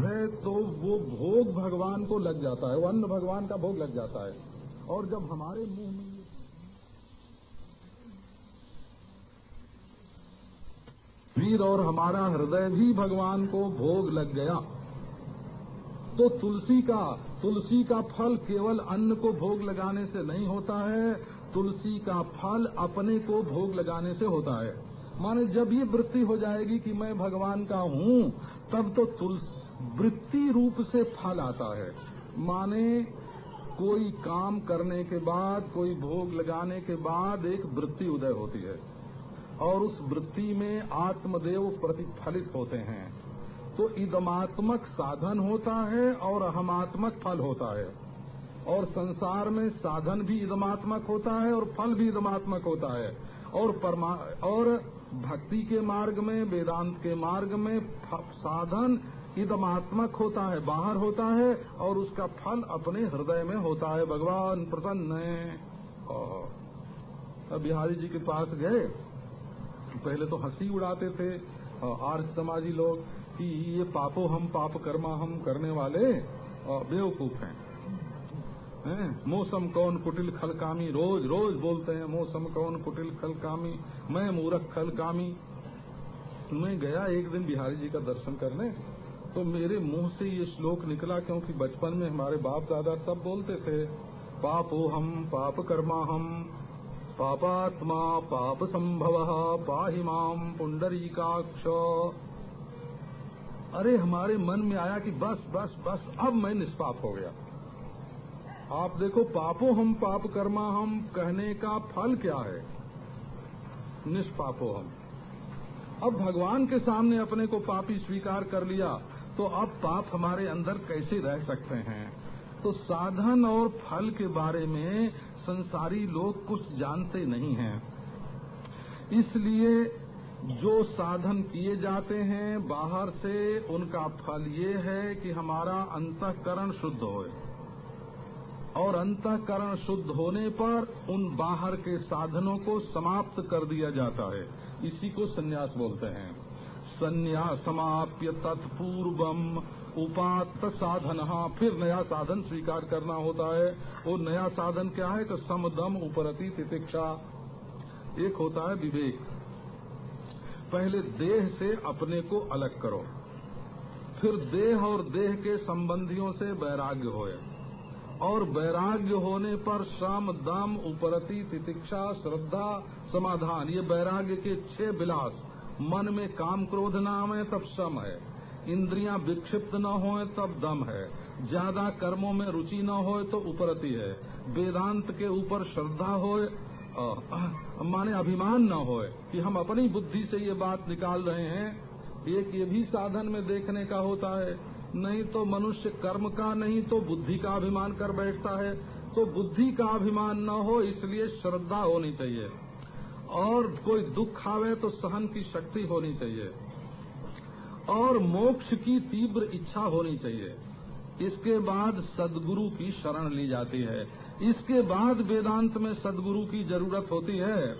है तो वो भोग भगवान को लग जाता है, वो अन्न भगवान का भोग लग जाता है। और जब हमारे मुँह में वीर और हमारा हृदय भी भगवान को भोग लग गया तो तुलसी का तुलसी का फल केवल अन्न को भोग लगाने से नहीं होता है, तुलसी का फल अपने को भोग लगाने से होता है। माने जब ये वृत्ति हो जाएगी कि मैं भगवान का हूँ, तब तो तुलसी वृत्ति रूप से फल आता है। माने कोई काम करने के बाद, कोई भोग लगाने के बाद एक वृत्ति उदय होती है। और उस वृत्ति में आत्मदेव प्रतिफलित होते हैं। तो इदमात्मक साधन होता है और अहमात्मक फल होता है। और संसार में साधन भी इदमात्मक होता है और फल भी इदमात्मक होता है। और और भक्ति के मार्ग में, वेदांत के मार्ग में साधन इदमात्मक होता है, बाहर होता है और उसका फल अपने हृदय में होता है। भगवान प्रसन्न है। बिहारी जी के पास गए। पहले तो हँसी उड़ाते थे। आर्य समाजी लोग कि ये पापो हम पाप कर्मा हम करने वाले बेवकूफ़ हैं। हैं? मौसम कौन कुटिल खलकामी रोज रोज बोलते हैं, मौसम कौन कुटिल खलकामी मैं मूरख खलकामी मैं गया एक दिन बिहारी जी का दर्शन करने। तो मेरे मुँह से ये श्लोक निकला क्योंकि बचपन में हमारे बाप दादा सब बोलते थे, पापो हम, पाप कर्मा हम, पापात्मा पाप संभव, पाही माम पुंडरीकाक्ष। अरे, हमारे मन में आया कि बस बस बस, अब मैं निष्पाप हो गया। आप देखो, पापो हम, पाप कर्मा हम, कहने का फल क्या है? निष्पापो हम। अब भगवान के सामने अपने को पापी स्वीकार कर लिया। तो अब पाप हमारे अंदर कैसे रह सकते हैं? तो साधन और फल के बारे में संसारी लोग कुछ जानते नहीं हैं। इसलिए जो साधन किए जाते हैं, बाहर से उनका फल ये है कि हमारा अंतकरण शुद्ध होए। और अंतकरण शुद्ध होने पर उन बाहर के साधनों को समाप्त कर दिया जाता है। इसी को सन्यास बोलते हैं। संन्यास समाप्य तत्पूर्वम उपात्त साधन। फिर नया साधन स्वीकार करना होता है। वो नया साधन क्या है? कि समदम उपरति तितिक्षा। एक होता है विवेक। पहले देह से अपने को अलग करो। फिर देह और देह के संबंधियों से वैराग्य होए। और वैराग्य होने पर श्रम दम उपरति तितिक्षा, श्रद्धा, समाधान। ये वैराग्य के छह विलास। मन में काम क्रोध नाम आवे तब श्रम है। इंद्रियाँ विक्षिप्त न हो तब दम है। ज़्यादा कर्मों में रुचि न हो तो उपरति है। वेदांत के ऊपर श्रद्धा हो माने अभिमान न हो कि हम अपनी बुद्धि से ये बात निकाल रहे हैं। एक ये भी साधन में देखने का होता है, नहीं तो मनुष्य कर्म का, नहीं तो बुद्धि का अभिमान कर बैठता है। तो बुद्धि का अभिमान न हो, इसलिए श्रद्धा होनी चाहिए। और कोई दुख आवे तो सहन की शक्ति होनी चाहिए। और मोक्ष की तीव्र इच्छा होनी चाहिए। इसके बाद सदगुरु की शरण ली जाती है। इसके बाद वेदांत में सदगुरु की ज़रूरत होती है।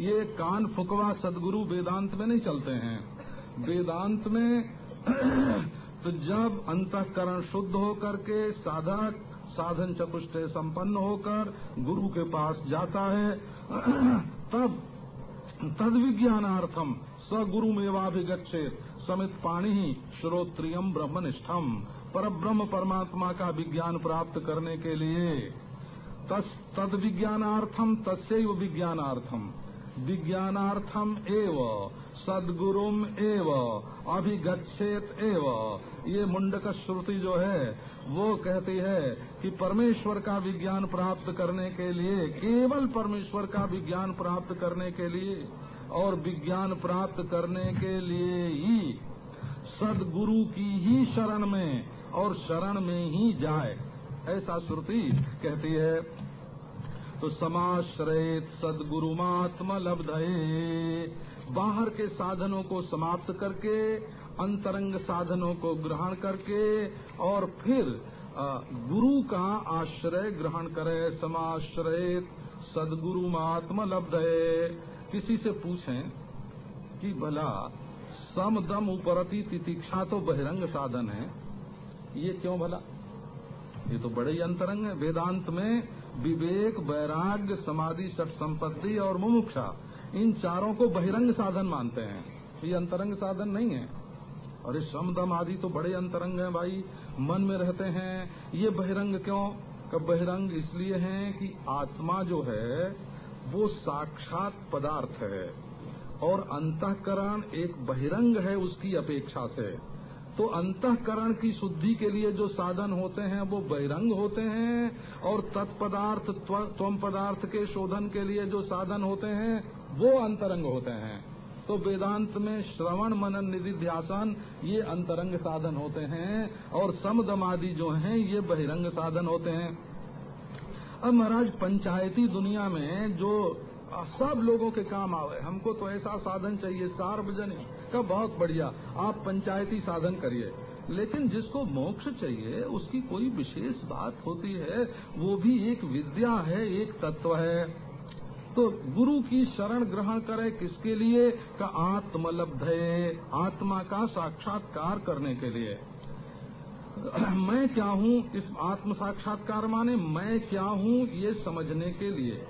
ये कान फुकवा सदगुरु वेदांत में नहीं चलते हैं। वेदांत में तो जब अंतकरण शुद्ध होकर के साधक साधन चतुष्ट संपन्न होकर गुरु के पास जाता है, तब तद विज्ञानार्थम स गुरु मेवाभिगछे समित पाणी ही श्रोत्रियम ब्रह्म निष्ठम पर ब्रह्म परमात्मा का विज्ञान प्राप्त करने के लिए। तद विज्ञानार्थम तस्व विज्ञानार्थम। विज्ञानार्थम एव। सदगुरुम एव अभिगछेत एव। ये मुंडक श्रुति जो है, वो कहती है कि परमेश्वर का विज्ञान प्राप्त करने के लिए, केवल परमेश्वर का विज्ञान प्राप्त करने के लिए, और विज्ञान प्राप्त करने के लिए ही सदगुरु की ही शरण में, और शरण में ही जाए। ऐसा श्रुति कहती है। तो समाश्रयत सदगुरुमात्म लब्धये बाहर के साधनों को समाप्त करके, अंतरंग साधनों को ग्रहण करके, और फिर गुरु का आश्रय ग्रहण करे, समाश्रयत सदगुरुमात्म लब्धये। किसी से पूछें कि भला सम दम उपरति तितिक्षा तो बहिरंग साधन है। ये क्यों भला? ये तो बड़े ही अंतरंग है। वेदांत में विवेक, वैराग्य, समाधि सठ संपत्ति और मुमुक्षा इन चारों को बहिरंग साधन मानते हैं। ये अंतरंग साधन नहीं है। ये समदम आदि तो बड़े अंतरंग हैं भाई। मन में रहते हैं, ये बहिरंग क्यों? कब बहिरंग इसलिए हैं कि आत्मा जो है, वो साक्षात पदार्थ है। और अंतकरण एक बहिरंग है उसकी अपेक्षा से। तो अंतकरण की शुद्धि के लिए जो साधन होते हैं, वो बहिरंग होते हैं। और तत्पदार्थ त्वम पदार्थ के शोधन के लिए जो साधन होते हैं वो अंतरंग होते हैं। तो वेदांत में श्रवण, मनन निधि ध्यासन ये अंतरंग साधन होते हैं और समदमादि जो हैं, ये बहिरंग साधन होते हैं। अब महाराज, पंचायती दुनिया में जो सब लोगों के काम आवे, हमको तो ऐसा साधन चाहिए, सार्वजनिक, का बहुत बढ़िया, आप पंचायती साधन करिए। लेकिन जिसको मोक्ष चाहिए, उसकी कोई विशेष बात होती है, वो भी एक विद्या है, एक तत्व है। तो गुरु की शरण ग्रहण करे किसके लिए? का आत्मलब्ध है, आत्मा का साक्षात्कार करने के लिए। मैं क्या हूँ इस आत्म साक्षात्कार माने? मैं क्या हूँ ये समझने के लिए।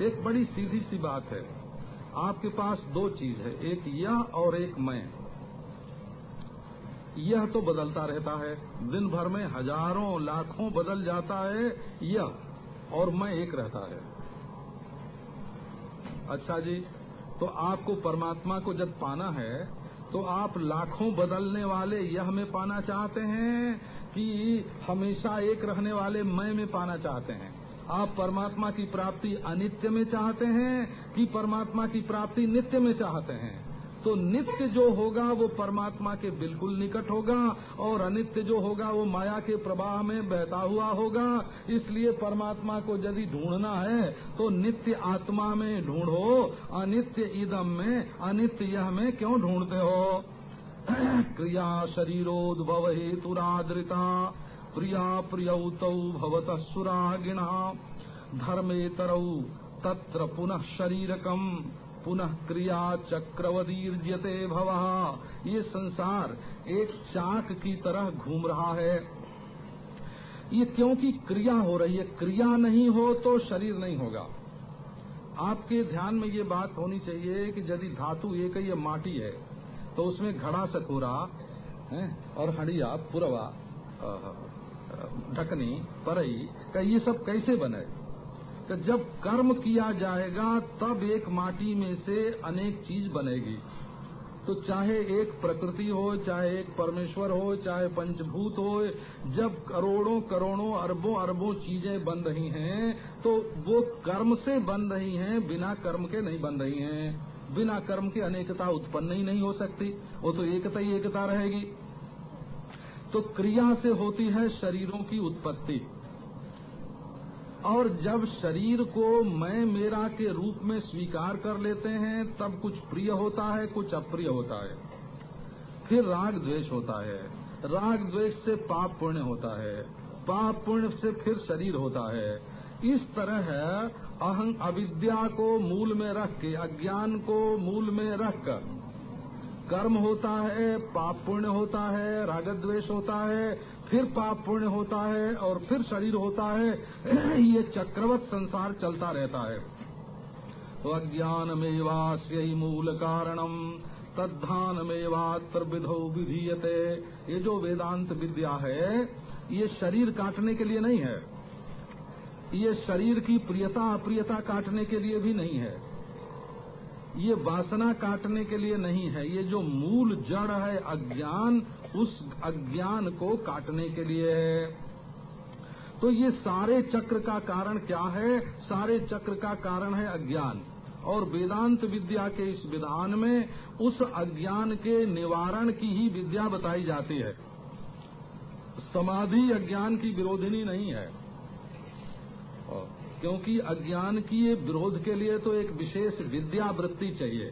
एक बड़ी सीधी सी बात है। आपके पास दो चीज़ है, एक यह और एक मैं। यह तो बदलता रहता है। दिन भर में हज़ारों, लाखों बदल जाता है, यह और मैं एक रहता है। अच्छा जी तो आपको परमात्मा को जब पाना है तो आप लाखों बदलने वाले यह में पाना चाहते हैं कि हमेशा एक रहने वाले मैं में पाना चाहते हैं? आप परमात्मा की प्राप्ति अनित्य में चाहते हैं कि परमात्मा की प्राप्ति नित्य में चाहते हैं? तो नित्य जो होगा वो परमात्मा के बिल्कुल निकट होगा और अनित्य जो होगा वो माया के प्रवाह में बहता हुआ होगा। इसलिए परमात्मा को यदि ढूंढना है तो नित्य आत्मा में ढूंढो। अनित्य इदम में, अनित्य यह में क्यों ढूंढते हो? क्रिया शरीरोद्भव हेतुरादृता, प्रिया प्रियौतौ भवत सुरागिणा। धर्मेतरौ तत्र पुनः शरीरकम। पुनः क्रिया चक्रवदीर्जते भवा। ये संसार एक चाक की तरह घूम रहा है। ये क्योंकि क्रिया हो रही है, क्रिया नहीं हो तो शरीर नहीं होगा। आपके ध्यान में ये बात होनी चाहिए कि यदि धातु एक ही माटी है तो उसमें घड़ा सकोरा है, और हड़िया, पुरवा ढकनी, परई, का ये सब कैसे बने? तो जब कर्म किया जाएगा, तब एक माटी में से अनेक चीज़ बनेगी। तो चाहे एक प्रकृति हो, चाहे एक परमेश्वर हो, चाहे पंचभूत हो, जब करोड़ों करोड़ों, अरबों अरबों चीज़ें बन रही हैं तो वो कर्म से बन रही हैं, बिना कर्म के नहीं बन रही हैं। बिना कर्म के अनेकता उत्पन्न ही नहीं हो सकती, वो तो एकता ही एकता रहेगी। तो क्रिया से होती है शरीरों की उत्पत्ति। और जब शरीर को मैं मेरा के रूप में स्वीकार कर लेते हैं, तब कुछ प्रिय होता है, कुछ अप्रिय होता है। फिर राग द्वेष होता है। राग द्वेष से पाप पुण्य होता है। पाप पुण्य से फिर शरीर होता है। इस तरह अहं अविद्या को मूल में रख के, अज्ञान को मूल में रख कर, कर्म होता है, पाप पुण्य होता है, राग द्वेष होता है फिर पाप पुण्य होता है और फिर शरीर होता है, ये चक्रवत संसार चलता रहता है। तो अज्ञान मेवास्य मूल कारणम तद्धान मेवात्र विधो विधीयते। ये जो वेदांत विद्या है, ये शरीर काटने के लिए नहीं है। ये शरीर की प्रियता अप्रियता काटने के लिए भी नहीं है। ये वासना काटने के लिए नहीं है, ये जो मूल जड़ है अज्ञान, उस अज्ञान को काटने के लिए है। तो ये सारे चक्र का कारण क्या है? सारे चक्र का कारण है अज्ञान। और वेदांत विद्या के इस विधान में उस अज्ञान के निवारण की ही विद्या बताई जाती है। समाधि अज्ञान की विरोधिनी नहीं है। क्योंकि अज्ञान की विरोध के लिए तो एक विशेष विद्या वृत्ति चाहिए।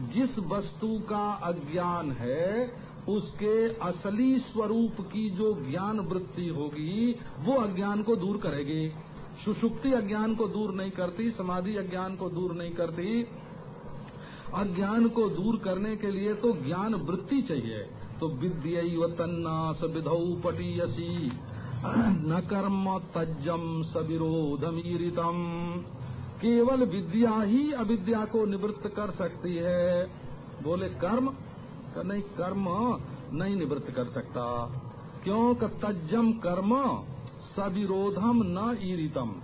जिस वस्तु का अज्ञान है, उसके असली स्वरूप की जो ज्ञान वृत्ति होगी, वो अज्ञान को दूर करेगी। सुषुप्ति अज्ञान को दूर नहीं करती, समाधि अज्ञान को दूर नहीं करती। अज्ञान को दूर करने के लिए तो ज्ञान वृत्ति चाहिए। तो विद्य तन्नास विधौ पटीयसी न कर्म तज्जम सविरोधमीरितम। केवल विद्या ही अविद्या को निवृत्त कर सकती है। बोले, कर्म? नहीं कर्म नहीं निवृत्त कर सकता। क्यों? तज्जम कर्म सविरोधम न ईरितम।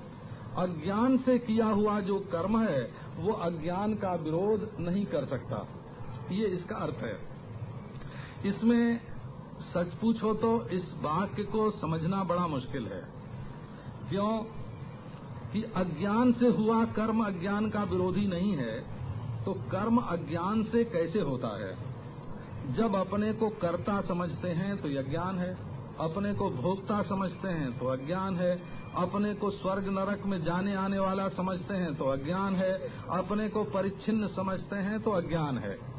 अज्ञान से किया हुआ जो कर्म है, वो अज्ञान का विरोध नहीं कर सकता। ये इसका अर्थ है। इसमें सच पूछो तो इस वाक्य को समझना बड़ा मुश्किल है। क्यों? कि अज्ञान से हुआ कर्म अज्ञान का विरोधी नहीं है तो कर्म अज्ञान से कैसे होता है? जब अपने को कर्ता समझते हैं तो यह ज्ञान है, अपने को भोक्ता समझते हैं तो अज्ञान है, अपने को स्वर्ग नरक में जाने आने वाला समझते हैं तो अज्ञान है, अपने को परिच्छिन्न समझते हैं तो अज्ञान है।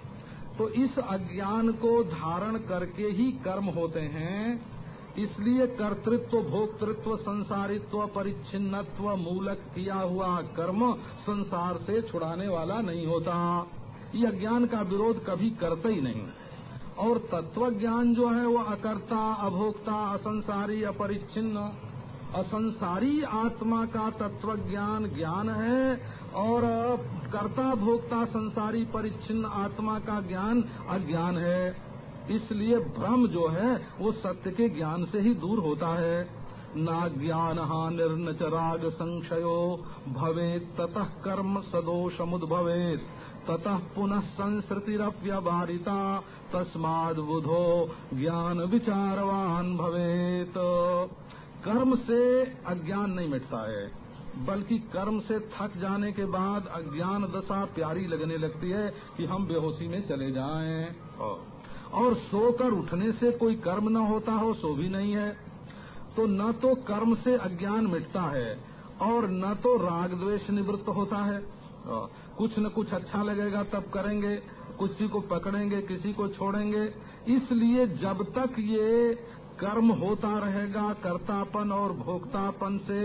तो इस अज्ञान को धारण करके ही कर्म होते हैं। इसलिए कर्तृत्व, भोक्तृत्व, संसारित्व, परिच्छिन्नत्व, मूलक किया हुआ कर्म संसार से छुड़ाने वाला नहीं होता। ये अज्ञान का विरोध कभी करते ही नहीं। और तत्व ज्ञान जो है, वो अकर्ता, अभोक्ता, असंसारी, अपरिच्छिन्न, असंसारी आत्मा का तत्व ज्ञान ज्ञान है। और कर्ता भोक्ता संसारी परिच्छिन्न आत्मा का ज्ञान अज्ञान है। इसलिए भ्रम जो है, वो सत्य के ज्ञान से ही दूर होता है। ना ज्ञान निर्नच राग संशयो भवे ततः कर्म सदोष मुद्भवेत ततः पुनः संस्कृतिरव्यवहारिता, तस्माद बुधो ज्ञान विचारवान भवेत। कर्म से अज्ञान नहीं मिटता है। बल्कि कर्म से थक जाने के बाद अज्ञान दशा प्यारी लगने लगती है कि हम बेहोशी में चले जाएँ। और सोकर उठने से कोई कर्म न होता हो सो भी नहीं है। तो न तो कर्म से अज्ञान मिटता है और न तो राग द्वेष निवृत्त होता है। कुछ न कुछ अच्छा लगेगा तब करेंगे। किसी को पकड़ेंगे किसी को छोड़ेंगे। इसलिए जब तक ये कर्म होता रहेगा, कर्तापन और भोक्तापन से,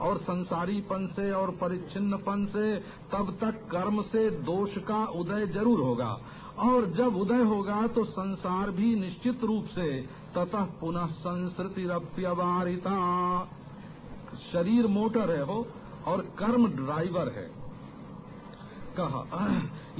और संसारीपन से, और परिच्छिन्नपन से, तब तक कर्म से दोष का उदय ज़रूर होगा। और जब उदय होगा तो संसार भी निश्चित रूप से ततः पुनः संस्कृति रप्यवारिता शरीर मोटर है हो और कर्म ड्राइवर है। कहा,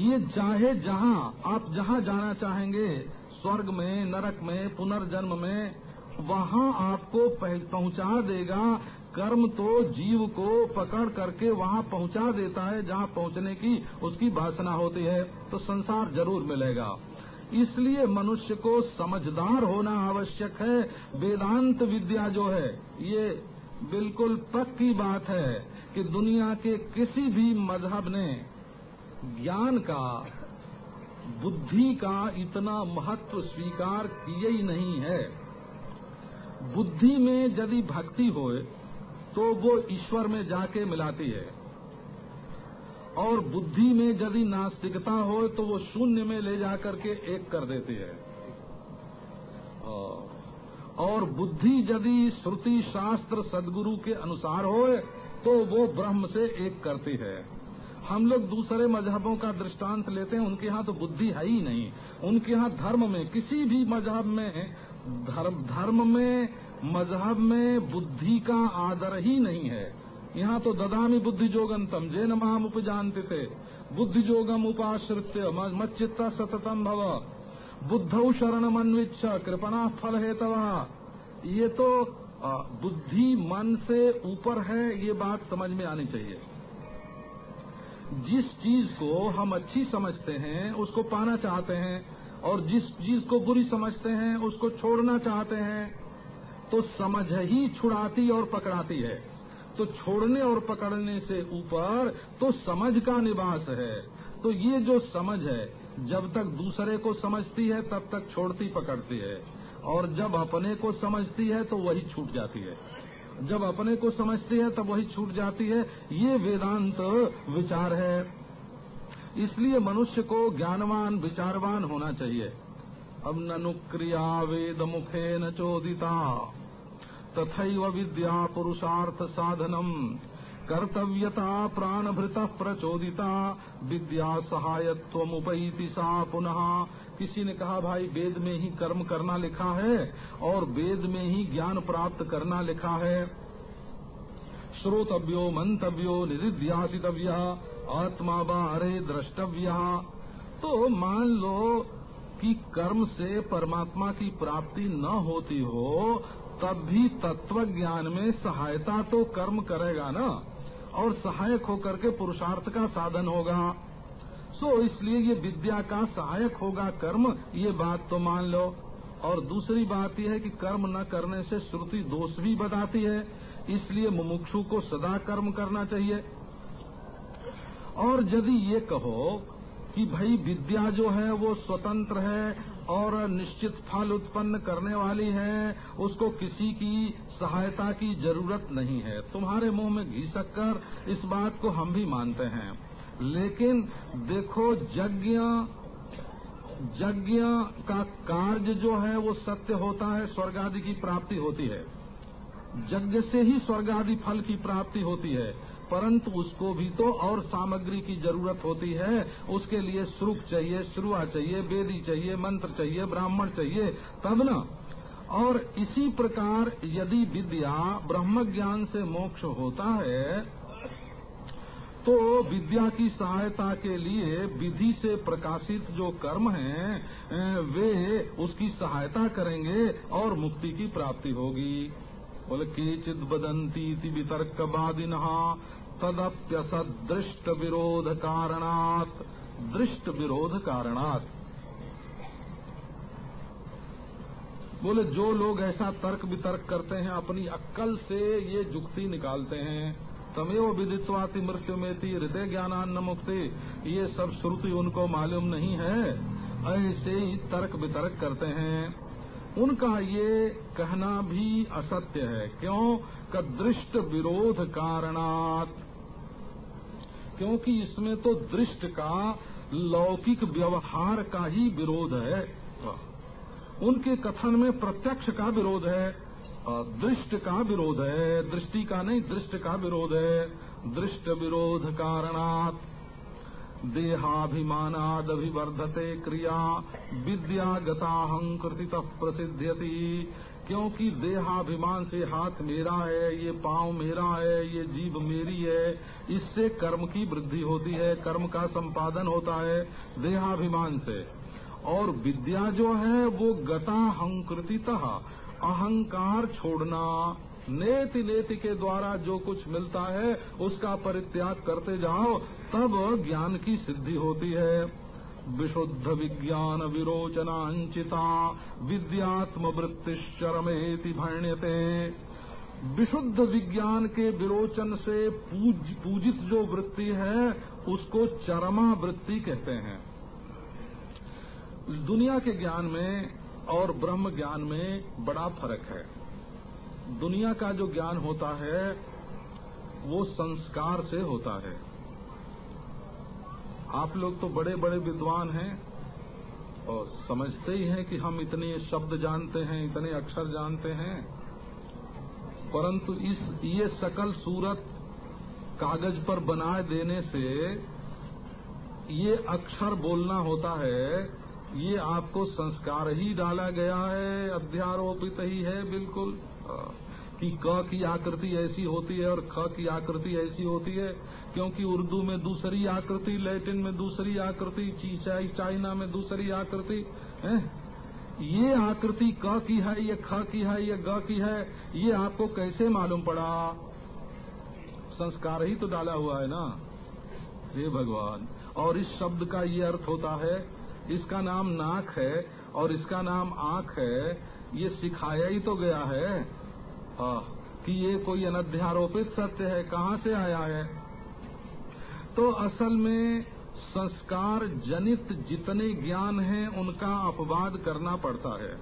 ये चाहे जहाँ, आप जहाँ जाना चाहेंगे, स्वर्ग में, नरक में, पुनर्जन्म में वहाँ आपको पहुँचा देगा। कर्म तो जीव को पकड़ करके वहाँ पहुँचा देता है, जहाँ पहुँचने की उसकी वासना होती है तो संसार ज़रूर मिलेगा। इसलिए मनुष्य को समझदार होना आवश्यक है। वेदांत विद्या जो है, ये बिल्कुल पक्की बात है कि दुनिया के किसी भी मज़हब ने ज्ञान का, बुद्धि का इतना महत्व स्वीकार किए ही नहीं है। बुद्धि में यदि भक्ति होए तो वो ईश्वर में जाके मिलाती है। और बुद्धि में यदि नास्तिकता हो तो वो शून्य में ले जाकर के एक कर देती है। और बुद्धि यदि श्रुति शास्त्र सदगुरु के अनुसार हो तो वो ब्रह्म से एक करती है। हम लोग दूसरे मजहबों का दृष्टांत लेते हैं, उनके यहाँ तो बुद्धि है ही नहीं। उनके यहाँ धर्म में किसी भी मज़हब में धर्म धर्म में, मज़हब में बुद्धि का आदर ही नहीं है। यहाँ तो ददामी बुद्धि जोगम तम जे नमाम उपजानते थे बुद्धि जोगम उपाश्रित्य मच्चित्ता सततम भव। बुद्धौ शरण मनविच्छ कृपणा फल हेतवा। ये तो बुद्धि मन से ऊपर है, ये बात समझ में आनी चाहिए। जिस चीज़ को हम अच्छी समझते हैं, उसको पाना चाहते हैं और जिस चीज़ को बुरी समझते हैं, उसको छोड़ना चाहते हैं तो समझ ही छुड़ाती और पकड़ाती है। तो छोड़ने और पकड़ने से ऊपर तो समझ का निवास है। तो ये जो समझ है, जब तक दूसरे को समझती है, तब तक छोड़ती पकड़ती है। और जब अपने को समझती है तो वही छूट जाती है। जब अपने को समझती है, तब वही छूट जाती है। ये वेदांत विचार है। इसलिए मनुष्य को ज्ञानवान, विचारवान होना चाहिए। अब नुक्रिया वेद मुखे न चोदिता। तथा विद्या पुरुषार्थ साधनम। कर्तव्यता प्राणभृत प्रचोदिता। विद्या सहायत्व उपैति सा पुनः। किसी ने कहा, भाई, वेद में ही कर्म करना लिखा है और वेद में ही ज्ञान प्राप्त करना लिखा है। श्रोतव्यो मंतव्यो निधिध्यासितव्य आत्मा बारे द्रष्टव्य। तो मान लो कि कर्म से परमात्मा की प्राप्ति न होती हो तब भी तत्व ज्ञान में सहायता तो कर्म करेगा ना? और सहायक होकर के पुरुषार्थ का साधन होगा। सो इसलिए ये विद्या का सहायक होगा कर्म, ये बात तो मान लो। और दूसरी बात यह है कि कर्म न करने से श्रुति दोष भी बताती है। इसलिए मुमुक्षु को सदा कर्म करना चाहिए। और यदि ये कहो कि भाई विद्या जो है वो स्वतंत्र है और निश्चित फल उत्पन्न करने वाली है, उसको किसी की सहायता की ज़रूरत नहीं है। तुम्हारे मुँह में घी शक्कर इस बात को हम भी मानते हैं। लेकिन देखो यज्ञ यज्ञ का कार्य जो है वो सत्य होता है, स्वर्ग आदि की प्राप्ति होती है। यज्ञ से ही स्वर्ग आदि फल की प्राप्ति होती है, परंतु उसको भी तो और सामग्री की ज़रूरत होती है। उसके लिए श्रुक चाहिए, श्रुआ चाहिए, वेदी चाहिए, मंत्र चाहिए, ब्राह्मण चाहिए, तब न। और इसी प्रकार यदि विद्या ब्रह्म ज्ञान से मोक्ष होता है तो विद्या की सहायता के लिए विधि से प्रकाशित जो कर्म हैं, वे उसकी सहायता करेंगे और मुक्ति की प्राप्ति होगी। बोले केचित बदंती वितर्क बादिनहा तदप्यसद दृष्ट विरोध कारणात, दृष्ट विरोध कारणात। बोले, जो लोग ऐसा तर्क वितर्क करते हैं, अपनी अक्कल से ये जुक्ति निकालते हैं। तमेव विदित्वाति मृत्यु में थी हृदय ज्ञानान्न मुक्ति। ये सब श्रुति उनको मालूम नहीं है। ऐसे ही तर्क वितर्क करते हैं। उनका ये कहना भी असत्य है। क्यों? दृष्ट विरोध कारणात। क्योंकि इसमें तो दृष्ट का, लौकिक व्यवहार का ही विरोध है। उनके कथन में प्रत्यक्ष का विरोध है। दृष्ट का विरोध है। दृष्टि का नहीं, दृष्ट का विरोध है। दृष्ट विरोध कारणात। देहाभिमानाद अभिवर्धते क्रिया विद्या गताहंकृति प्रसिद्ध्यति। क्योंकि देहाभिमान से हाथ मेरा है, ये पाँव मेरा है, ये जीभ मेरी है, इससे कर्म की वृद्धि होती है, कर्म का संपादन होता है देहाभिमान से। और विद्या जो है, वो गता हंकृतितः अहंकार छोड़ना नेति नेति के द्वारा जो कुछ मिलता है उसका परित्याग करते जाओ तब ज्ञान की सिद्धि होती है। विशुद्ध विज्ञान विरोचनांचिता विद्यात्म वृत्तिश्चरमेति भण्यते। विशुद्ध विज्ञान के विरोचन से पूज, पूजित जो वृत्ति है उसको चरमा वृत्ति कहते हैं। दुनिया के ज्ञान में और ब्रह्म ज्ञान में बड़ा फ़र्क है। दुनिया का जो ज्ञान होता है, वो संस्कार से होता है। आप लोग तो बड़े बड़े विद्वान हैं और समझते ही हैं कि हम इतने शब्द जानते हैं, इतने अक्षर जानते हैं। परंतु इस, ये सकल सूरत कागज़ पर बनाए देने से ये अक्षर बोलना होता है, ये आपको संस्कार ही डाला गया है, अध्यारोपित ही है, बिल्कुल। कि क की आकृति ऐसी होती है और ख की आकृति ऐसी होती है, क्योंकि उर्दू में दूसरी आकृति, लैटिन में दूसरी आकृति, चीचाई, चाइना में दूसरी आकृति, है? ये आकृति क की है, ये ख की है, ये ग की है, ये आपको कैसे मालूम पड़ा? संस्कार ही तो डाला हुआ है ना? हे भगवान, और इस शब्द का ये अर्थ होता है, इसका नाम नाक है और इसका नाम आँख है ये सिखाया ही तो गया है। आ, कि ये कोई अनध्यारोपित सत्य है कहाँ से आया है? तो असल में संस्कार जनित जितने ज्ञान हैं उनका अपवाद करना पड़ता है।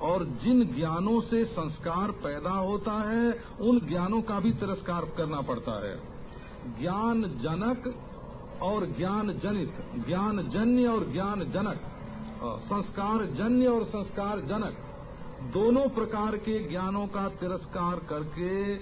और जिन ज्ञानों से संस्कार पैदा होता है उन ज्ञानों का भी तिरस्कार करना पड़ता है। ज्ञान जनक और ज्ञान जनित ज्ञान जन्य और ज्ञान जनक। संस्कार जन्य और संस्कार जनक। दोनों प्रकार के ज्ञानों का तिरस्कार करके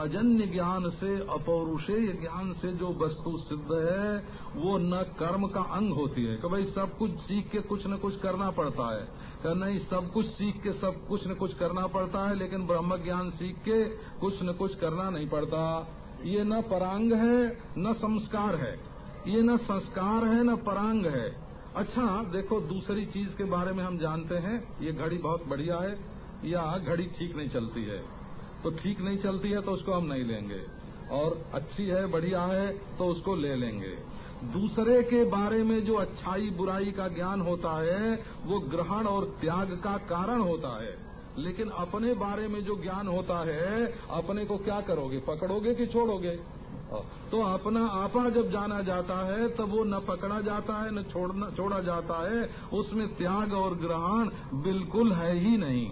अजन्य ज्ञान से, अपौरुषेय ज्ञान से जो वस्तु सिद्ध है, वो न कर्म का अंग होती है। कि भाई सब कुछ सीख के कुछ न कुछ करना पड़ता है। कि नहीं, सब कुछ सीख के सब कुछ न कुछ करना पड़ता है, लेकिन ब्रह्म ज्ञान सीख के कुछ न कुछ करना नहीं पड़ता। ये न परांग है, न संस्कार है। ये न संस्कार है, न परांग है। अच्छा देखो, दूसरी चीज़ के बारे में हम जानते हैं, ये घड़ी बहुत बढ़िया है, या घड़ी ठीक नहीं चलती है। तो ठीक नहीं चलती है तो उसको हम नहीं लेंगे। और अच्छी है, बढ़िया है तो उसको ले लेंगे। दूसरे के बारे में जो अच्छाई, बुराई का ज्ञान होता है, वो ग्रहण और त्याग का कारण होता है। लेकिन अपने बारे में जो ज्ञान होता है, अपने को क्या करोगे? पकड़ोगे कि छोड़ोगे? तो अपना आपा जब जाना जाता है तब वो न पकड़ा जाता है न छोड़ना छोड़ा जाता है। उसमें त्याग और ग्रहण बिल्कुल है ही नहीं।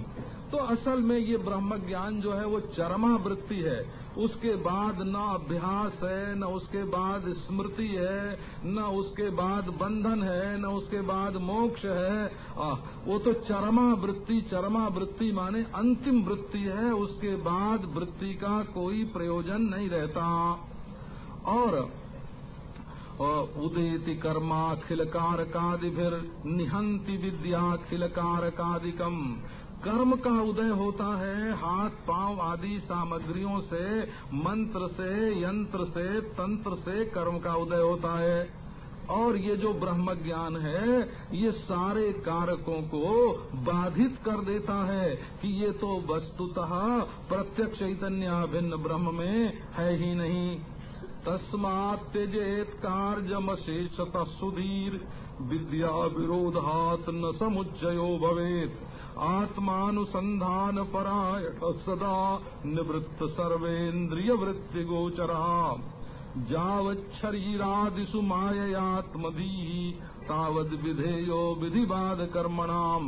तो असल में ये ब्रह्म ज्ञान जो है वो चरमा वृत्ति है। उसके बाद न अभ्यास है न उसके बाद स्मृति है न उसके बाद बंधन है न उसके बाद मोक्ष है। आ, वो तो चरमा वृत्ति चरमा वृत्ति माने अंतिम वृत्ति है। उसके बाद वृत्ति का कोई प्रयोजन नहीं रहता। और उदेति कर्माखिल कारकादिभिर निहंति विद्याखिल कारकादिकम कर्म का उदय होता है हाथ, पाँव आदि सामग्रियों से, मंत्र से, यंत्र से, तंत्र से कर्म का उदय होता है। और ये जो ब्रह्म ज्ञान है, ये सारे कारकों को बाधित कर देता है कि ये तो वस्तुतः प्रत्यक्ष चैतन्य भिन्न ब्रह्म में है ही नहीं। तस्मात् त्यजेत कार्यमशेषत सुधीर विद्या विरोधात न समुच्चयो भवेत। आत्मानुसंधान परायण सदा निवृत्त सर्वेन्द्रिय वृत्ति गोचरा जावच्छरीरादिषु माययात्मधी तावद विधेयो विधिवाद कर्मणाम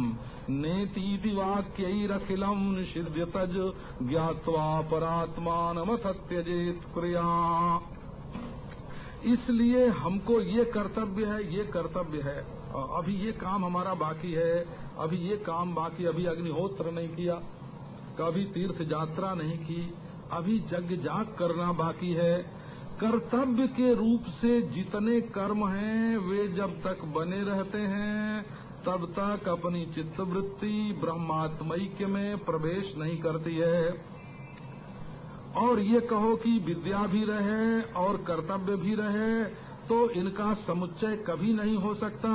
नेतीति वाक्यैरखिलम् निषिध्य तज ज्ञात्वा परात्मानमथ त्यजेत क्रिया। इसलिए हमको ये कर्तव्य है, ये कर्तव्य है। अभी ये काम हमारा बाकी है, अभी ये काम बाकी, अभी अग्निहोत्र नहीं किया, कभी तीर्थ यात्रा नहीं की, अभी जग जाग करना बाकी है। कर्तव्य के रूप से जितने कर्म हैं, वे जब तक बने रहते हैं, तब तक अपनी चित्तवृत्ति ब्रह्मात्मैक्य में प्रवेश नहीं करती है। और ये कहो कि विद्या भी रहे और कर्तव्य भी रहे तो इनका समुच्चय कभी नहीं हो सकता,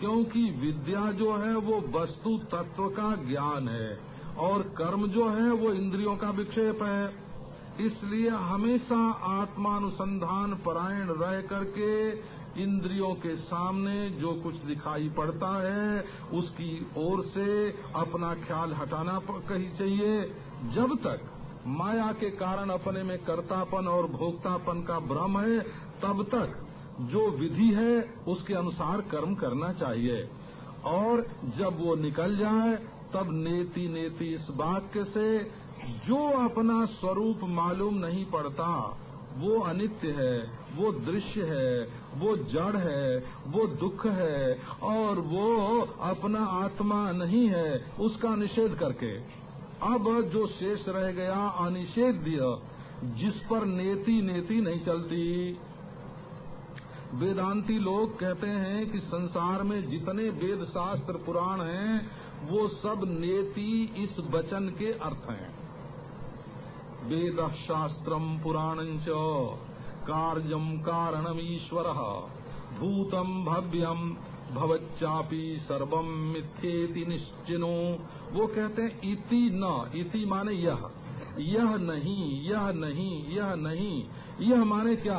क्योंकि विद्या जो है वो वस्तु तत्व का ज्ञान है और कर्म जो है वो इंद्रियों का विक्षेप है। इसलिए हमेशा आत्मानुसंधान परायण रह करके इंद्रियों के सामने जो कुछ दिखाई पड़ता है, उसकी ओर से अपना ख्याल हटाना कही चाहिए। जब तक माया के कारण अपने में कर्तापन और भोक्तापन का भ्रम है, तब तक जो विधि है, उसके अनुसार कर्म करना चाहिए। और जब वो निकल जाए, तब नेति नेति इस वाक्य से, जो अपना स्वरूप मालूम नहीं पड़ता, वो अनित्य है, वो दृश्य है, वो जड़ है, वो दुख है, और वो अपना आत्मा नहीं है, उसका निषेध करके। अब जो शेष रह गया अनिषेध्य जिस पर नेति नेति नहीं चलती। वेदांती लोग कहते हैं कि संसार में जितने वेद शास्त्र पुराण हैं, वो सब नेति इस वचन के अर्थ हैं। वेद शास्त्रम पुराण कार्यम कारणम ईश्वर भूतम भव्यम भवच्चापी सर्वम मिथ्येति निश्चिनो। वो कहते हैं, इति न, इति माने यह। यह नहीं यह नहीं यह नहीं। यह माने क्या?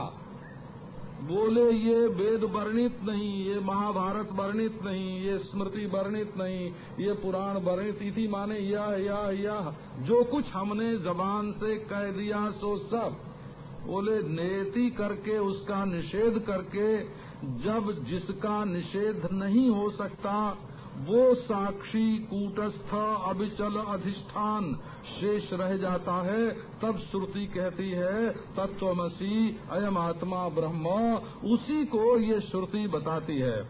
बोले, ये वेद वर्णित नहीं, ये महाभारत वर्णित नहीं, ये स्मृति वर्णित नहीं, ये पुराण वर्णित, इति माने यह यह यह। जो कुछ हमने जबान से कह दिया, सो सब। बोले, नेति करके उसका निषेध करके जब जिसका निषेध नहीं हो सकता, वो साक्षी कूटस्थ अविचल अधिष्ठान शेष रह जाता है। तब श्रुति कहती है, तत्वमसी अयम आत्मा ब्रह्म। उसी को ये श्रुति बताती है।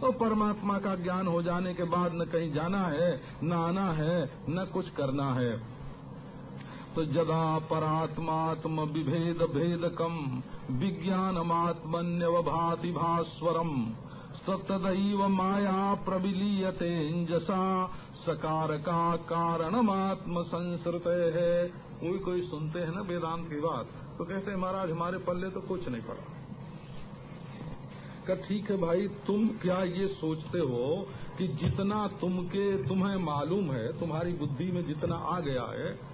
तो परमात्मा का ज्ञान हो जाने के बाद न कहीं जाना है, न आना है, न कुछ करना है। तो जदा परात्मात्म विभेद भेदकम, विज्ञानमात्मन्यवभाति भास्वरम, सतदैव माया प्रविलीयते जसा सकार का कारणमात्म संसृत है कोई कोई सुनते हैं ना वेदांत की बात तो कहते हैं, महाराज, हमारे पल्ले तो कुछ नहीं पड़ा। का ठीक है भाई, तुम क्या ये सोचते हो कि जितना तुमके, तुम्हें मालूम है, तुम्हारी बुद्धि में जितना आ गया है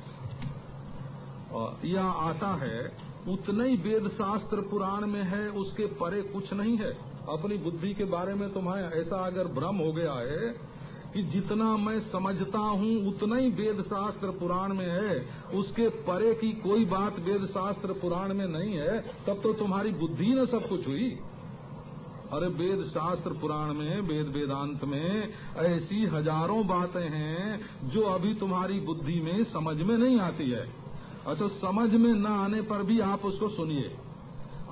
या आता है, उतना ही वेद शास्त्र पुराण में है, उसके परे कुछ नहीं है। अपनी बुद्धि के बारे में तुम्हें ऐसा अगर भ्रम हो गया है कि जितना मैं समझता हूँ, उतना ही वेद शास्त्र पुराण में है। उसके परे की कोई बात वेद शास्त्र पुराण में नहीं है, तब तो तुम्हारी बुद्धि न सब कुछ हुई। अरे वेद शास्त्र पुराण में, वेद वेदांत में ऐसी हज़ारों बातें हैं, जो अभी तुम्हारी बुद्धि में समझ में नहीं आती है। अच्छा समझ में न आने पर भी आप उसको सुनिए।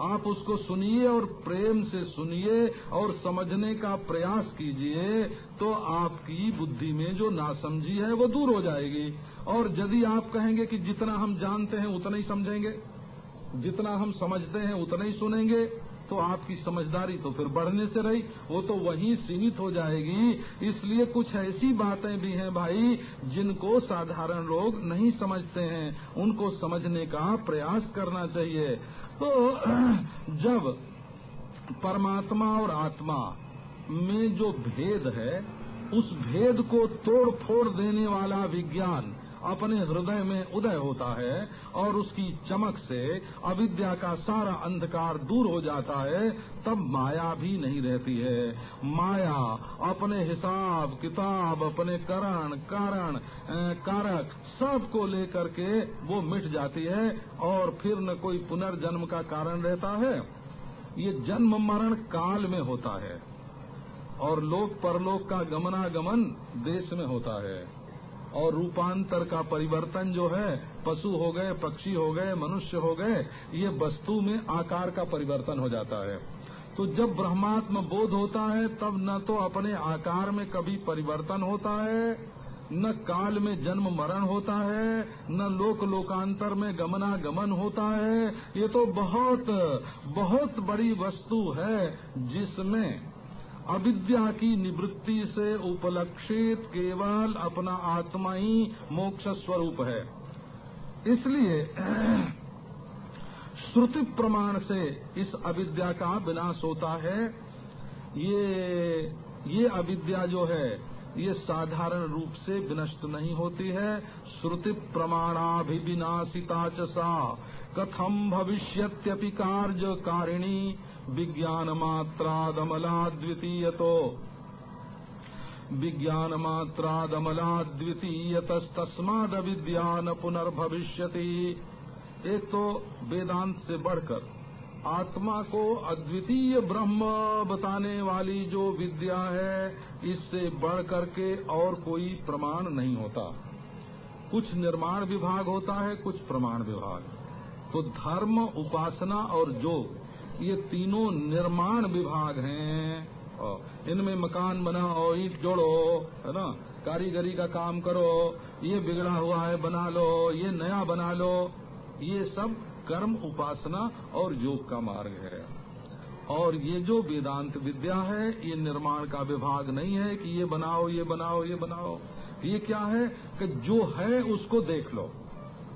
आप उसको सुनिए और प्रेम से सुनिए और समझने का प्रयास कीजिए तो आपकी बुद्धि में जो नासमझी है वो दूर हो जाएगी। और यदि आप कहेंगे कि जितना हम जानते हैं उतना ही समझेंगे, जितना हम समझते हैं उतना ही सुनेंगे तो आपकी समझदारी तो फिर बढ़ने से रही, वो तो वहीं सीमित हो जाएगी। इसलिए कुछ ऐसी बातें भी हैं भाई, जिनको साधारण लोग नहीं समझते हैं। उनको समझने का प्रयास करना चाहिए। तो जब परमात्मा और आत्मा में जो भेद है, उस भेद को तोड़ फोड़ देने वाला विज्ञान अपने हृदय में उदय होता है और उसकी चमक से अविद्या का सारा अंधकार दूर हो जाता है, तब माया भी नहीं रहती है। माया अपने हिसाब, किताब, अपने करण, कारण कारक सबको लेकर के वो मिट जाती है और फिर न कोई पुनर्जन्म का कारण रहता है। ये जन्म मरण काल में होता है और लोक परलोक का गमनागमन देश में होता है। और रूपांतर का परिवर्तन जो है, पशु हो गए, पक्षी हो गए, मनुष्य हो गए, ये वस्तु में आकार का परिवर्तन हो जाता है। तो जब ब्रह्मात्म बोध होता है, तब न तो अपने आकार में कभी परिवर्तन होता है, न काल में जन्म मरण होता है, न लोक लोकांतर में गमना गमन होता है। ये तो बहुत बहुत बड़ी वस्तु है जिसमें अविद्या की निवृत्ति से उपलक्षित केवल अपना आत्मा ही मोक्ष स्वरूप है। इसलिए श्रुति प्रमाण से इस अविद्या का विनाश होता है। ये ये अविद्या जो है, ये साधारण रूप से विनष्ट नहीं होती है। श्रुति प्रमाणाभिविनाशिता चा कथम भविष्यत्यपि कार्य कारिणी विज्ञान मात्रादमला द्वितीय तो विज्ञान मात्रादमला द्वितीयतस्तस्माद विद्यान पुनर्भविष्यति एक तो वेदांत से बढ़कर आत्मा को अद्वितीय ब्रह्म बताने वाली जो विद्या है, इससे बढ़ करके और कोई प्रमाण नहीं होता। कुछ निर्माण विभाग होता है, कुछ प्रमाण विभाग। तो धर्म, उपासना और योग ये तीनों निर्माण विभाग हैं। इनमें मकान बनाओ, ईट जोड़ो, है ना? कारीगरी का काम करो, ये बिगड़ा हुआ है, बना लो, ये नया बना लो। ये सब कर्म, उपासना और योग का मार्ग है। और ये जो वेदांत विद्या है, ये निर्माण का विभाग नहीं है कि ये बनाओ ये बनाओ ये बनाओ। ये क्या है कि जो है उसको देख लो।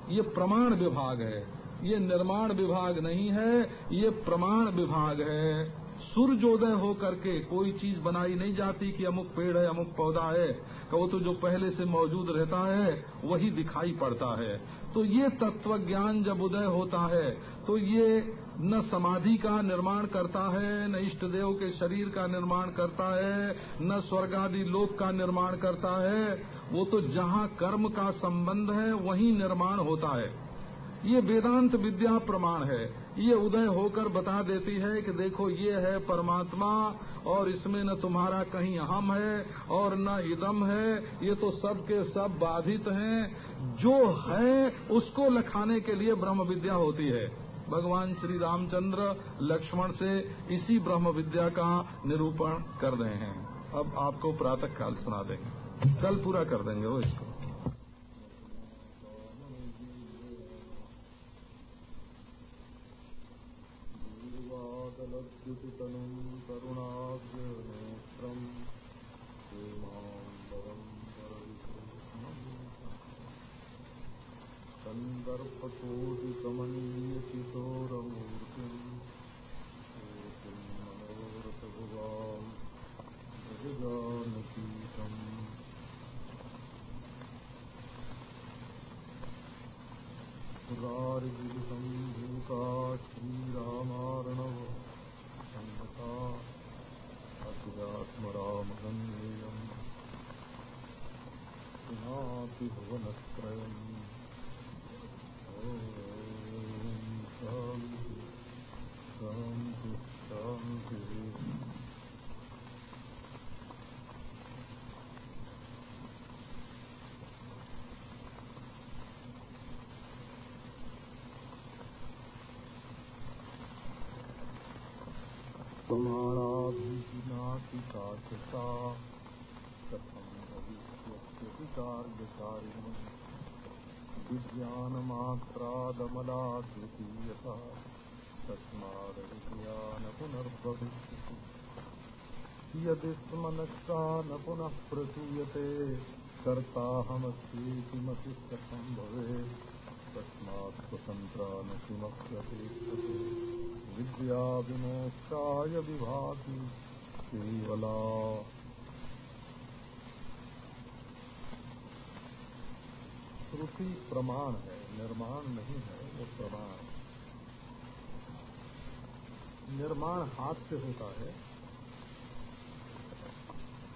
ये प्रमाण विभाग है। ये निर्माण विभाग नहीं है, ये प्रमाण विभाग है। सूर्योदय हो करके कोई चीज़ बनाई नहीं जाती कि अमुक पेड़ है, अमुक पौधा है। वो तो जो पहले से मौजूद रहता है, वही दिखाई पड़ता है। तो ये तत्व ज्ञान जब उदय होता है तो ये न समाधि का निर्माण करता है, न इष्ट देव के शरीर का निर्माण करता है, न स्वर्ग आदि लोक का निर्माण करता है। वो तो जहाँ कर्म का संबंध है, वही निर्माण होता है। ये वेदांत विद्या प्रमाण है। ये उदय होकर बता देती है कि देखो ये है परमात्मा और इसमें न तुम्हारा कहीं अहम है और न इदम है। ये तो सब के सब बाधित हैं। जो है, उसको लखाने के लिए ब्रह्म विद्या होती है। भगवान श्री रामचंद्र लक्ष्मण से इसी ब्रह्म विद्या का निरूपण कर रहे हैं। अब आपको प्रातः काल सुना देंगे। कल पूरा कर देंगे वो इसको। तरुणाग्निर्नेत्रम्बरं सन्दर्पसूजिसमयी प्रमाणाभिनाशिकाशता कथं भविष्यस्य विचार्यकारिणी विज्ञानमात्रादमलाद्वितीयता तस्मादविज्ञान पुनर्भविष्यति यदि स्मनस्सा न पुनः प्रसूयते कर्ताहमस्तीति मति कथं भवेत्। तस्मात् स्वतन्त्रा न विद्या विमोक्षाय विभाति केवला। श्रुति प्रमाण है, निर्माण नहीं है, वो प्रमाण। निर्माण हाथ से होता है,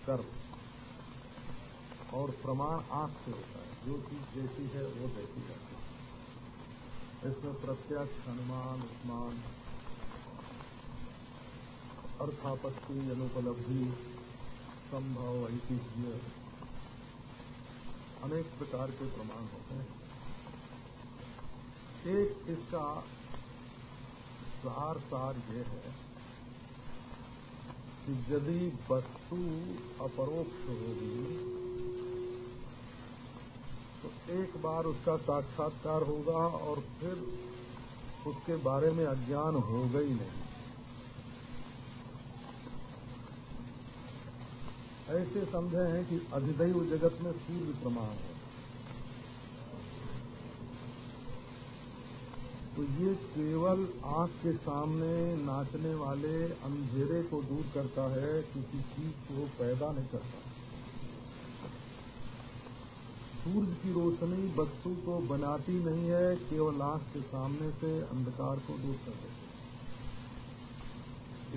कर्म। और प्रमाण आँख से होता है, जो चीज़ जैसी है, वो देखी जाती है। इसमें प्रत्यक्ष अनुमान उपमान अर्थापत्ति, अनुपलब्धि, संभव, ऐतिह्य, अनेक प्रकार के प्रमाण होते हैं। एक इसका सार सार ये है कि यदि वस्तु अपरोक्ष होगी तो एक बार उसका साक्षात्कार होगा और फिर उसके बारे में अज्ञान ही नहीं। ऐसे समझे हैं कि अधिदैव जगत में सूर्य प्रमाण है। तो ये केवल आँख के सामने नाचने वाले अंधेरे को दूर करता है किसी चीज़ को पैदा नहीं करता सूर्य की रोशनी वस्तु को बनाती नहीं है, केवल आँख के सामने से अंधकार को दूर कर देती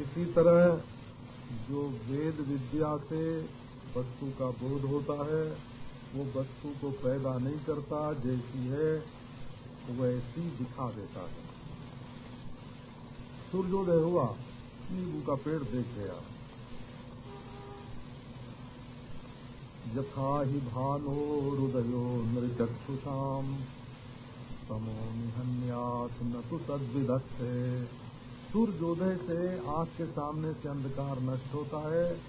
इसी तरह जो वेद विद्या से वस्तु का बोध होता है, वो वस्तु को पैदा नहीं करता, जैसी है, वैसी दिखा देता है। सूर्योदय हुआ, नींबू का पेड़ देख गया। यथा ही भानो हृदयो नृचक्षुषाम समो निहन्यात न तो तद्विदत्ते सूर्योदय से आँख के सामने से अंधकार नष्ट होता है।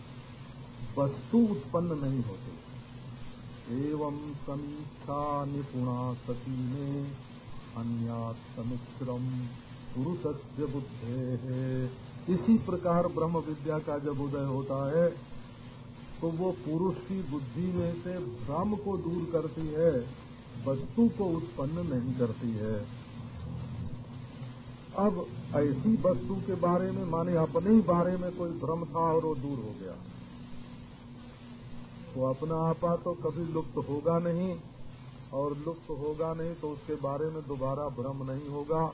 वस्तु उत्पन्न नहीं होती। एवं समीक्षा निपुणा सती में अन्यात समिश्रम पुरुष बुद्धे। है इसी प्रकार ब्रह्म विद्या का जब उदय होता है तो वो पुरुष की बुद्धि में से भ्रम को दूर करती है, वस्तु को उत्पन्न नहीं करती है। अब ऐसी वस्तु के बारे में, माने अपने ही बारे में कोई भ्रम था और वो दूर हो गया। तो अपना आपा तो कभी लुप्त होगा नहीं, और लुप्त होगा नहीं तो उसके बारे में दोबारा भ्रम नहीं होगा।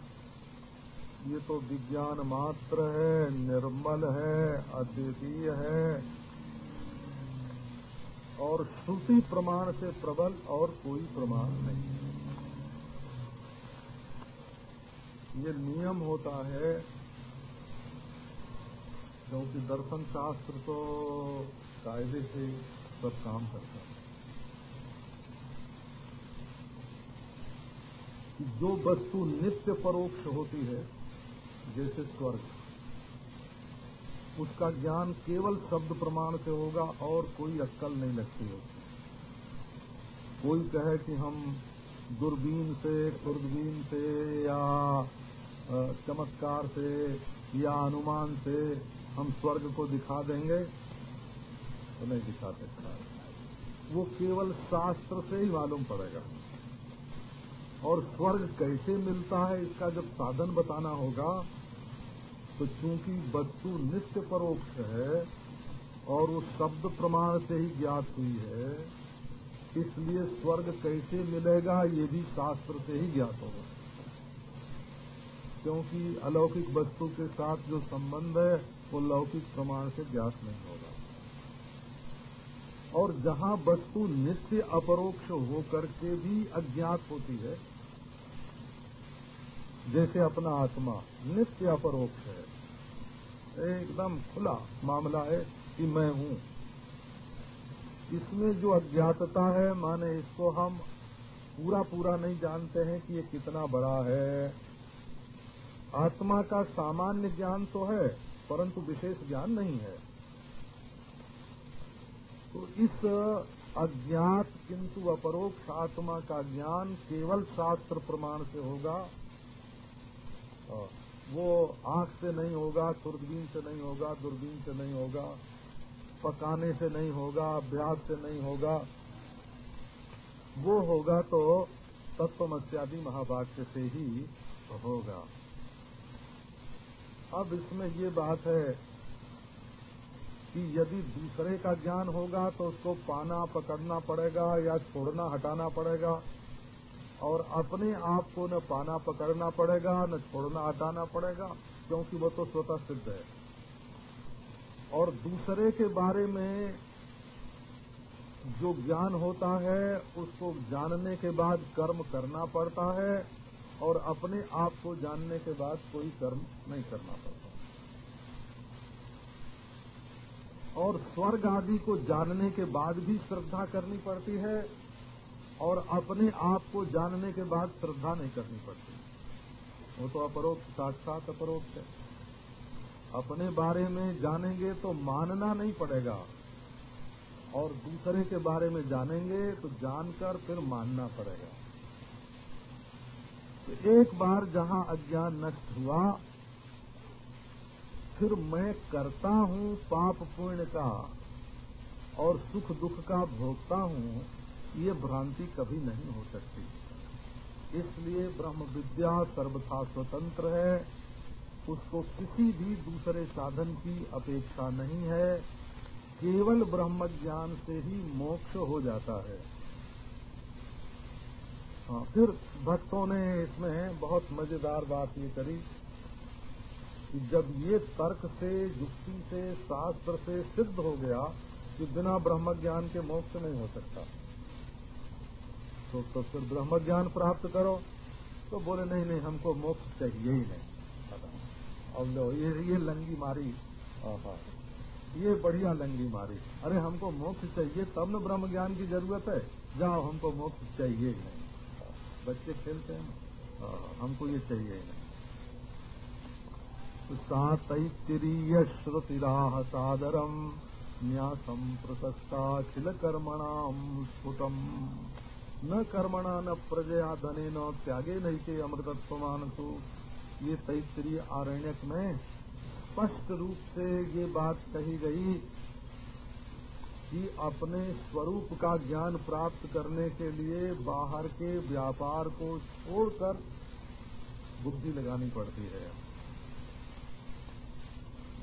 ये तो विज्ञान मात्र है, निर्मल है, अद्वितीय है। और श्रुति प्रमाण से प्रबल और कोई प्रमाण नहीं। ये नियम होता है, क्योंकि दर्शन शास्त्र तो कायदे से सब काम करता है। जो वस्तु नित्य परोक्ष होती है, जैसे स्वर्ग। उसका ज्ञान केवल शब्द प्रमाण से होगा और कोई अक्कल नहीं लगती होती कोई कहे कि हम दूरबीन से, खुर्दबीन से, या चमत्कार से, या अनुमान से हम स्वर्ग को दिखा देंगे तो नहीं दिखा सकता वो केवल शास्त्र से ही मालूम पड़ेगा। और स्वर्ग कैसे मिलता है, इसका जब साधन बताना होगा तो चूँकि वस्तु नित्य परोक्ष है और वो शब्द प्रमाण से ही ज्ञात हुई है, इसलिए स्वर्ग कैसे मिलेगा ये भी शास्त्र से ही ज्ञात होगा। क्योंकि अलौकिक वस्तु के साथ जो संबंध है, वो लौकिक प्रमाण से ज्ञात नहीं होगा। और जहाँ वस्तु नित्य अपरोक्ष होकर के भी अज्ञात होती है, जैसे अपना आत्मा नित्य अपरोक्ष है एकदम खुला मामला है कि मैं हूँ। इसमें जो अज्ञातता है, माने इसको हम पूरा पूरा नहीं जानते हैं कि ये कितना बड़ा है। आत्मा का सामान्य ज्ञान तो है, परंतु विशेष ज्ञान नहीं है। तो इस अज्ञात किंतु अपरोक्ष आत्मा का ज्ञान केवल शास्त्र प्रमाण से होगा। वो आँख से नहीं होगा खुर्दबीन से नहीं होगा, दूरबीन से नहीं होगा, पकाने से नहीं होगा अभ्यास से नहीं होगा। वो होगा तो तत्वमस्यादि महावाक्य से ही होगा। अब इसमें ये बात है कि यदि दूसरे का ज्ञान होगा तो उसको पाना, पकड़ना पड़ेगा या छोड़ना, हटाना पड़ेगा। और अपने आप को न पाना पकड़ना पड़ेगा, न छोड़ना हटाना पड़ेगा, क्योंकि वो तो स्वतः सिद्ध है। और दूसरे के बारे में जो ज्ञान होता है, उसको जानने के बाद कर्म करना पड़ता है, और अपने आप को जानने के बाद कोई कर्म नहीं करना पड़ता। और स्वर्ग आदि को जानने के बाद भी श्रद्धा करनी पड़ती है और अपने आप को जानने के बाद श्रद्धा नहीं करनी पड़ती। वो तो अपरोक्ष, साक्षात अपरोक्ष है। अपने बारे में जानेंगे तो मानना नहीं पड़ेगा। और दूसरे के बारे में जानेंगे तो जानकर फिर मानना पड़ेगा। तो एक बार जहाँ अज्ञान नष्ट हुआ, फिर मैं करता हूँ पाप पुण्य का और सुख दुख का भोगता हूँ ये भ्रांति कभी नहीं हो सकती। इसलिए ब्रह्म विद्या सर्वथा स्वतंत्र है। उसको किसी भी दूसरे साधन की अपेक्षा नहीं है। केवल ब्रह्म ज्ञान से ही मोक्ष हो जाता है। हाँ फिर भक्तों ने इसमें बहुत मज़ेदार बात ये करी कि जब ये तर्क से, युक्ति से, शास्त्र से सिद्ध हो गया कि बिना ब्रह्म ज्ञान के मोक्ष नहीं हो सकता। तो, तो फिर ब्रह्म ज्ञान प्राप्त करो। तो बोले नहीं नहीं हमको मोक्ष चाहिए ही नहीं। अब लो ये ये लंगी मारी। ये बढ़िया लंगी मारी। अरे हमको मोक्ष चाहिए तब न ब्रह्म ज्ञान की ज़रूरत है जाओ हमको मोक्ष चाहिए ही नहीं। बच्चे खेलते हैं हमको ये चाहिए ही नहीं। सातरीय श्रुतिराह सादरम न्यासम प्रशस्ताखिल कर्मणाम स्फुटम न कर्मणा न प्रजया धने न त्यागे नहीं के अमृतत्वमान तो। ये तैतरीय आरण्यक में स्पष्ट रूप से ये बात कही गई कि अपने स्वरूप का ज्ञान प्राप्त करने के लिए बाहर के व्यापार को छोड़कर बुद्धि लगानी पड़ती है।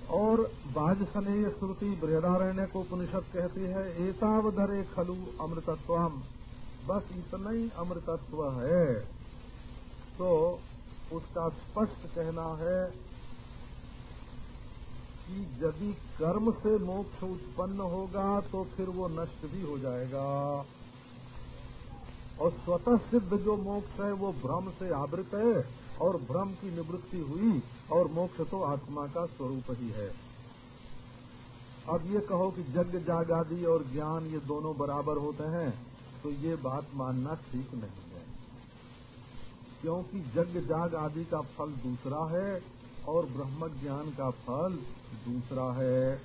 और बाजसनेय श्रुति बृहदारण्य को उपनिषद कहती है एतावधरे खलु अमृतत्वम। बस इतना ही अमृतत्व है। तो उसका स्पष्ट कहना है कि यदि कर्म से मोक्ष उत्पन्न होगा तो फिर वो नष्ट भी हो जाएगा। और स्वतः सिद्ध जो मोक्ष है, वो भ्रम से आवृत है और भ्रम की निवृत्ति हुई और मोक्ष तो आत्मा का स्वरूप ही है। अब ये कहो कि जग जाग आदि और ज्ञान ये दोनों बराबर होते हैं। तो ये बात मानना ठीक नहीं है। क्योंकि जग जाग आदि का फल दूसरा है और ब्रह्म ज्ञान का फल दूसरा है।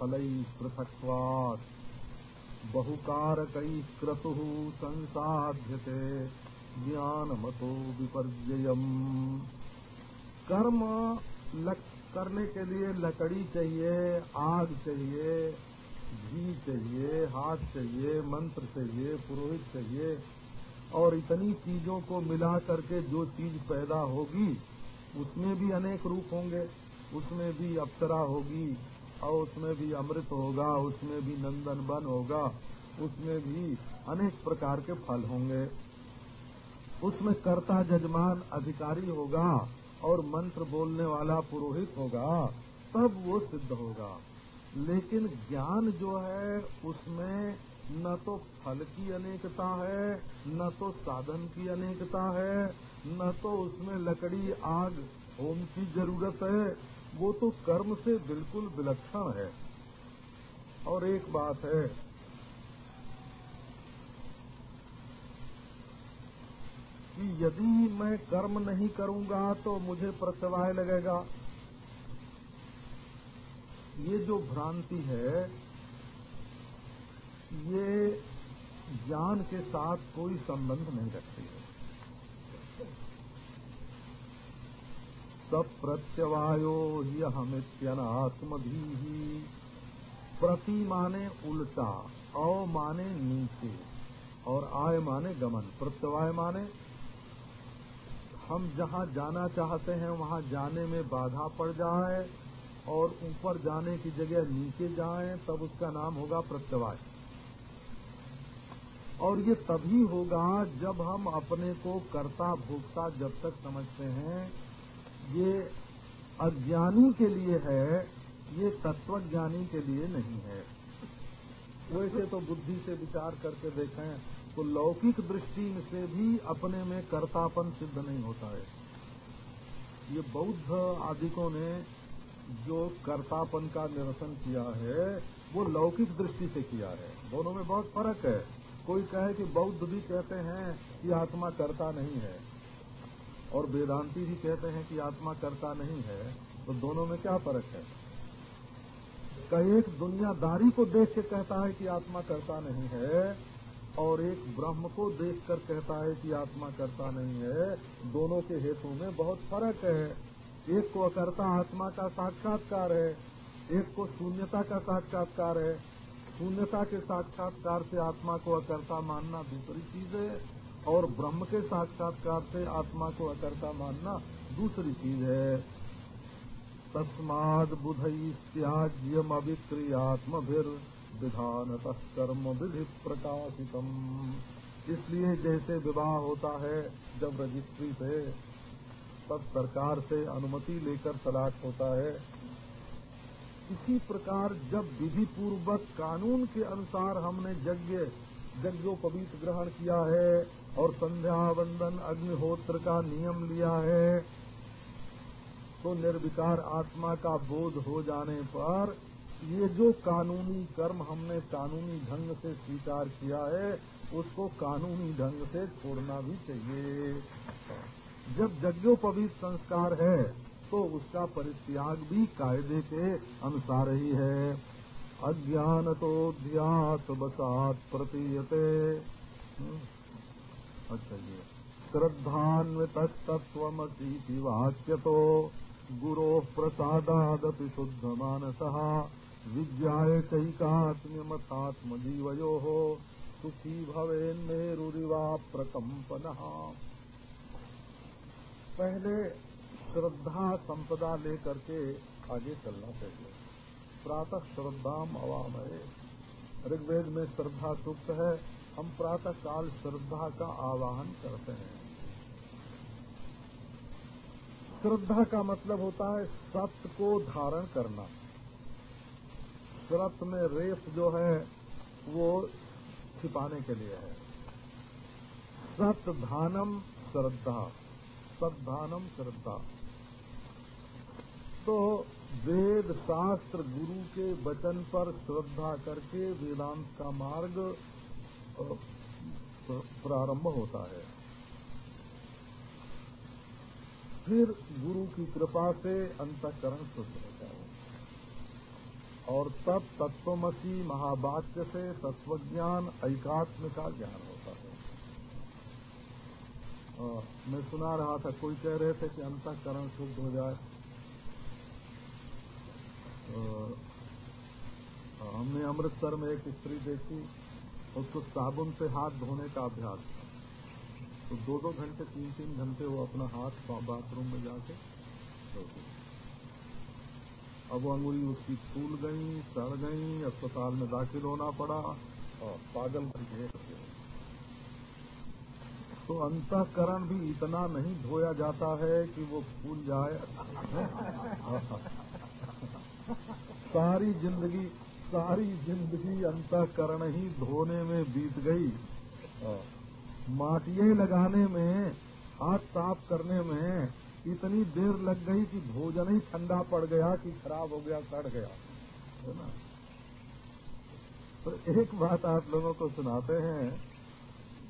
फलई पृथकवाद बहुकार कई क्रतु संसाध्य ज्ञान मतो विपर्ययम। कर्म लक, करने के लिए लकड़ी चाहिए आग चाहिए घी चाहिए, हाथ चाहिए, मंत्र चाहिए, पुरोहित चाहिए, और इतनी चीज़ों को मिला करके जो चीज़ पैदा होगी, उसमें भी अनेक रूप होंगे। उसमें भी अप्सरा होगी, और उसमें भी अमृत होगा, उसमें भी नंदन बन होगा, उसमें भी अनेक प्रकार के फल होंगे। उसमें कर्ता जजमान अधिकारी होगा, और मंत्र बोलने वाला पुरोहित होगा, तब वो सिद्ध होगा। लेकिन ज्ञान जो है, उसमें न तो फल की अनेकता है, न तो साधन की अनेकता है, न तो उसमें लकड़ी, आग होम की ज़रूरत है। वो तो कर्म से बिल्कुल विलक्षण है। और एक बात है, कि यदि मैं कर्म नहीं करूँगा तो मुझे प्रत्यवाय लगेगा। ये जो भ्रांति है, ये ज्ञान के साथ कोई संबंध नहीं रखती है। सब प्रत्यवायो ही यहमित्यनात्मधी ही प्रति माने उल्टा अ माने नीचे, और आय माने गमन। प्रत्यवाय माने हम जहाँ जाना चाहते हैं, वहाँ जाने में बाधा पड़ जाए और ऊपर जाने की जगह नीचे जाएँ, तब उसका नाम होगा प्रत्यवाय। और ये तभी होगा जब हम अपने को कर्ता भोक्ता जब तक समझते हैं, ये अज्ञानी के लिए है, ये तत्वज्ञानी के लिए नहीं है। वैसे तो बुद्धि से विचार करके देखें तो लौकिक दृष्टि से भी अपने में कर्तापन सिद्ध नहीं होता है। ये बौद्ध आदिकों ने जो कर्तापन का निरसन किया है, वो लौकिक दृष्टि से किया है। दोनों में बहुत फ़र्क है। कोई कहे कि बौद्ध भी कहते हैं कि आत्मा करता नहीं है, और वेदांती भी कहते हैं कि आत्मा करता नहीं है तो दोनों में क्या फ़र्क है? कई एक दुनियादारी को देख के कहता है कि आत्मा करता नहीं है, और एक ब्रह्म को देखकर कहता है कि आत्मा करता नहीं है, दोनों के हेतु में बहुत फ़र्क है। एक को अकर्ता आत्मा का साक्षात्कार है, एक को शून्यता का साक्षात्कार है। शून्यता के साक्षात्कार से आत्मा को अकर्ता मानना दूसरी चीज़ है और ब्रह्म के साक्षात्कार से आत्मा को अकर्ता मानना दूसरी चीज़ है। तस्माद बुध त्याज्यम अभिक्रियात्मभिर विधान कर्म विधि प्रकाशितम। इसलिए जैसे विवाह होता है, जब रजिस्ट्री से तब सरकार से अनुमति लेकर तलाक होता है। इसी प्रकार जब विधि पूर्वक कानून के अनुसार हमने यज्ञ यज्ञोपवीत ग्रहण किया है और संध्या वंदन अग्निहोत्र का नियम लिया है तो निर्विकार आत्मा का बोध हो जाने पर ये जो कानूनी कर्म हमने कानूनी ढंग से स्वीकार किया है, उसको कानूनी ढंग से छोड़ना भी चाहिए। जब यज्ञोपवीत संस्कार है तो उसका परित्याग भी कायदे के अनुसार ही है। अज्ञान तो ध्यात बसात प्रतीयते। हम्म। अच्छा ये। श्रद्धान्वित तत्वमसी वाक्य तो गुरो प्रसादादपि शुद्ध मानस विज्ञाए चैकात्म्यमथात्म जीवयो सुखी भवेन्मेरुरिवा प्रकंपन पहले श्रद्धा संपदा लेकर के आगे चलना चाहिए। प्रातः श्रद्धाम अवामय ऋग्वेद में श्रद्धा सुक्त है। हम प्रातः काल श्रद्धा का आवाहन करते हैं। श्रद्धा का मतलब होता है सत्य को धारण करना। श्रत में रेस जो है, वो छिपाने के लिए है। सत्य धानम श्रद्धा। सद्धानम श्रद्धा। तो वेद शास्त्र गुरु के वचन पर श्रद्धा करके वेदांत का मार्ग प्रारंभ होता है। फिर गुरु की कृपा से अंतकरण शुद्ध होता है। और तब तत्वमसी महावाक्य से तत्वज्ञान एकात्म का ज्ञान होता है। मैं सुना रहा था, कोई कह रहे थे कि अंतकरण शुद्ध हो जाए। हमने अमृतसर में एक स्त्री देखी, उसको साबुन से हाथ धोने का अभ्यास था। तो दो दो घंटे तीन तीन घंटे वो अपना हाथ बाथरूम में जाके धोती अब वो अंगुली उसकी फूल गई, सड़ गई, अस्पताल में दाखिल होना पड़ा और पागल करके तो अंतकरण भी इतना नहीं धोया जाता है कि वो फूल जाए। सारी ज़िंदगी सारी ज़िंदगी अंतकरण ही धोने में बीत गई। माटिए लगाने में, हाथ साफ़ करने में इतनी देर लग गई कि भोजन ही ठंडा पड़ गया कि खराब हो गया, सड़ गया। है ना? तो एक बात आप लोगों को सुनाते हैं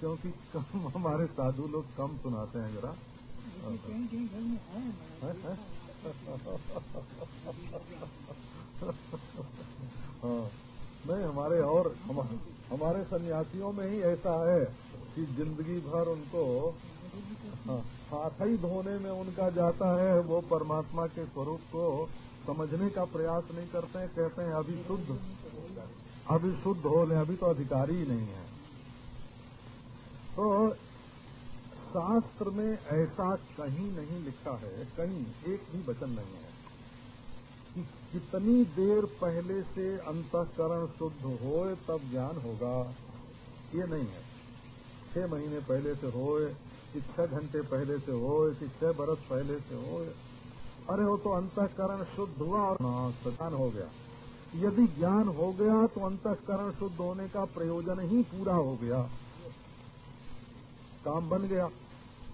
क्योंकि कम हमारे साधु लोग कम सुनाते हैं जरा। हाँ नहीं हमारे और हमारे सन्यासियों में ही ऐसा है कि ज़िंदगी भर उनको हाँ, हाथ ही धोने में उनका जाता है वो परमात्मा के स्वरूप को समझने का प्रयास नहीं करते हैं कहते हैं अभी शुद्ध अभी शुद्ध हो ले अभी तो अधिकारी ही नहीं है। तो शास्त्र में ऐसा कहीं नहीं लिखा है, कहीं एक भी वचन नहीं है कि कितनी देर पहले से अंतकरण शुद्ध हो तब ज्ञान होगा। ये नहीं है। छह महीने पहले से होए, कि छह घंटे पहले से होए, कि छह बरस पहले से होए। अरे वो तो अंतकरण शुद्ध हुआ और ज्ञान हो गया। यदि ज्ञान हो गया तो अंतकरण शुद्ध होने का प्रयोजन ही पूरा हो गया। काम बन गया।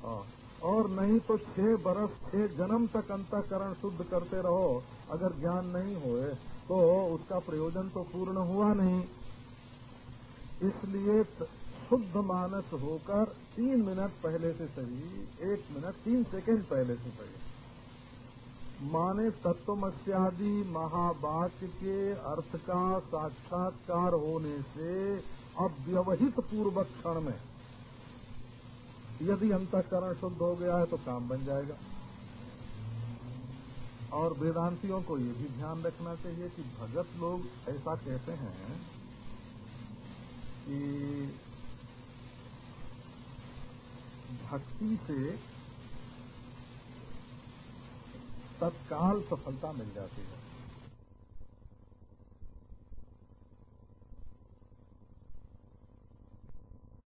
हाँ। और नहीं तो छह बरस, छह जन्म तक अंतकरण शुद्ध करते रहो। अगर ज्ञान नहीं होए तो उसका प्रयोजन तो पूर्ण हुआ नहीं। इसलिए शुद्ध मानस होकर तीन मिनट पहले से सही, एक मिनट तीन सेकंड पहले से सही। माने तत्वमस्यादि महावाक्य के अर्थ का साक्षात्कार होने से अव्यवहित पूर्वक क्षण में यदि अंतकरण शुद्ध हो गया है तो काम बन जाएगा। और वेदांतियों को ये भी ध्यान रखना चाहिए कि भगत लोग ऐसा कहते हैं कि भक्ति से तत्काल सफलता मिल जाती है।